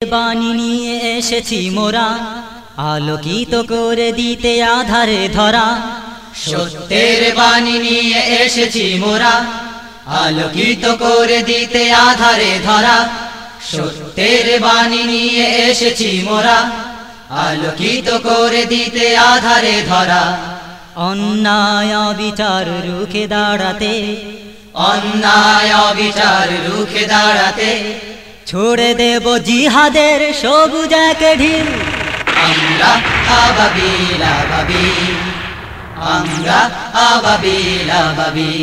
বাণী নিয়ে এসেছি মোরা, আলোকিত করে দিতে আধারে ধরা। সত্যের বাণী নিয়ে এসেছি মোরা, আলোকিত করে দিতে আধারে ধরা। সত্যের বাণী নিয়ে এসেছি মোরা, আলোকিত করে দিতে আধারে ধরা। অন্যায় বিচার রুখে দাঁড়াতে, অন্যায় অবিচার রুখে দাঁড়াতে ছড়ে দেব জিহাদের সবুজ এক ঢিল। আমরা আবাবিল আবাবি, আমরা আবাবিল আবাবি,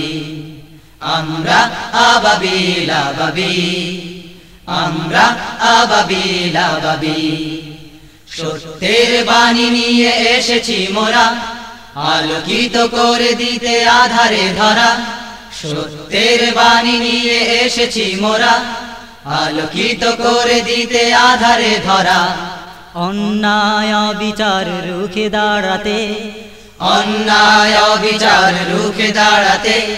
আমরা আবাবিল আবাবি, আমরা আবাবিল আবাবি। সত্যের বাণী নিয়ে এসেছি মোরা, আলোকিত করে দিতে আধারে ধরা। সত্যের বাণী নিয়ে এসেছি মোরা আলোকিত করে দিতে আধারে ধরা। অন্যায় বিচার রুখে দাঁড়াতে। অন্যায় বিচার রুখে দাঁড়াতে।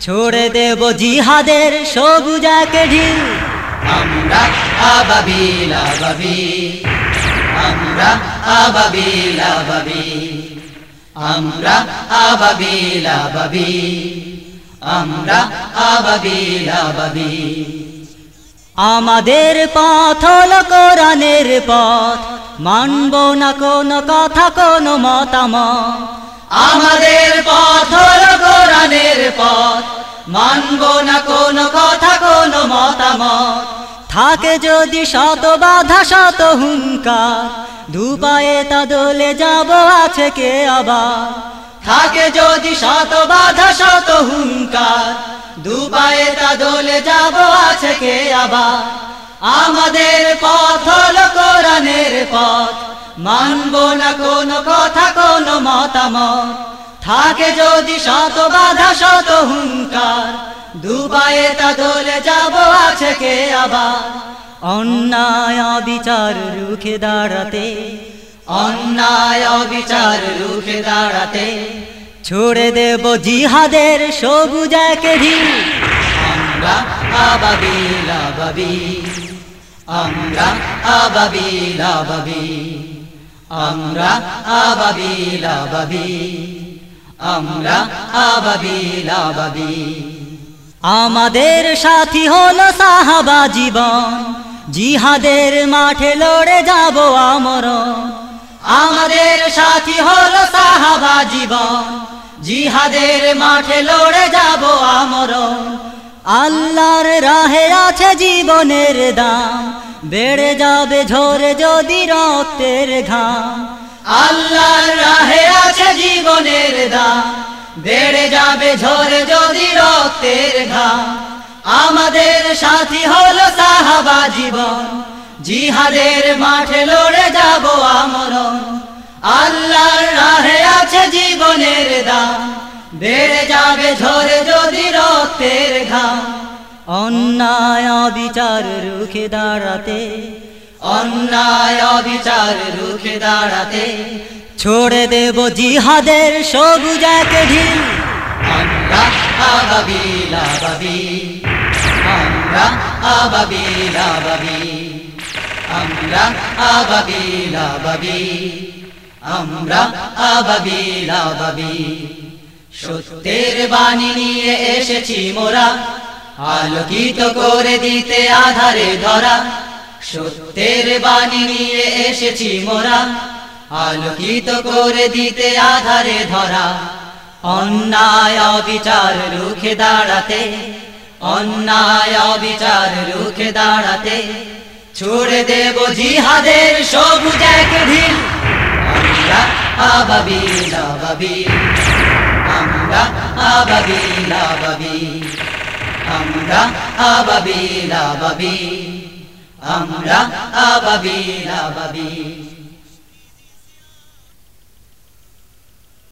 ছড়ে দেব জিহাদের সবুজ এক ঢিল। আমরা আবাবিল আবাবি। আমরা আবাবিল আবাবি। আমরা আবাবিল আবাবি। আমরা আবাবিল আবাবি। আমাদের পথ হলো কোরআনের পথ। মানব না কোন কথা, কোন মতামত। আমাদের পথ হলো কোরআনের পথ। মানব না কোন কথা, কোনো মতামত। থাকে যদি শত বাধা, শত হুঙ্কার দুপায়ে তা দোলে যাব, আছে কে আবার? থাকে যদি শত বাধা, শত হুঙ্কার দুপায়ে তা দোলে যাব আছে আবার আমাদের পথ হলো কোরআনের পথ। মানব না কোনো কথা, কোনো মতামত। থাকে যদি শত বাধা, শত হুঙ্কার দোলে যাব আছে কে আবার? অন্যায় বিচার রুখে দাঁড়াতে, অন্যায় অবিচার রুখে দাঁড়াতে, ছড়ে দেব জিহাদের সবুজ এক আবাবিল আবাবি আমরা আবাবিল আবাবি আমরা আবাবিল আবাবি আমরা আবাবিল আবাবি আমাদের সাথী হলো সাহাবা জীবন, জিহাদের মাঠে লড়ে যাব আমর আমাদের সাথী হলো সাহাবা জীবন, জিহাদের মাঠে লড়ে যাব আমর আল্লাহর রাহে আছে জীবনের দাম। বেড়ে যাবে ঝরে যদি রক্তের ঘাম। আল্লাহর রাহে আছে জীবনের দাম। বেড়ে যাবে ঝরে যদি রক্তের ঘাম। আমাদের সাথী হলো সাহাবা জীবন। জিহাদের মাঠে লড়ে যাব আমরণ। আল্লাহর রাহে আছে জীবনের দাম। বেড়ে যাবে ঝরে অন্যায় বিচার রুখে দাঁড়াতে, অন্যায় অবিচার রুখে দাঁড়াতে, ছড়ে দেব জিহাদের সবুজ এক ঢিল। আমরা আমরা আমরা সত্যের বাণী নিয়ে এসেছি মোরা। আলোকিত করে দিতে আধারে ধরা। সত্যের বাণী নিয়ে এসেছি মোরা। আলোকিত করে দিতে আধারে ধরা। অন্যায় অবিচার রুখে দাঁড়াতে, অন্যায় অবিচার রুখে দাঁড়াতে, ছুড়ে দেব জিহাদের সবুজ এক ঢিল। আমরা আবাবিল আবাবি আমরা আবাবিল আবাবি আমরা আবাবিল আবাবি আমরা আবাবিল আবাবি।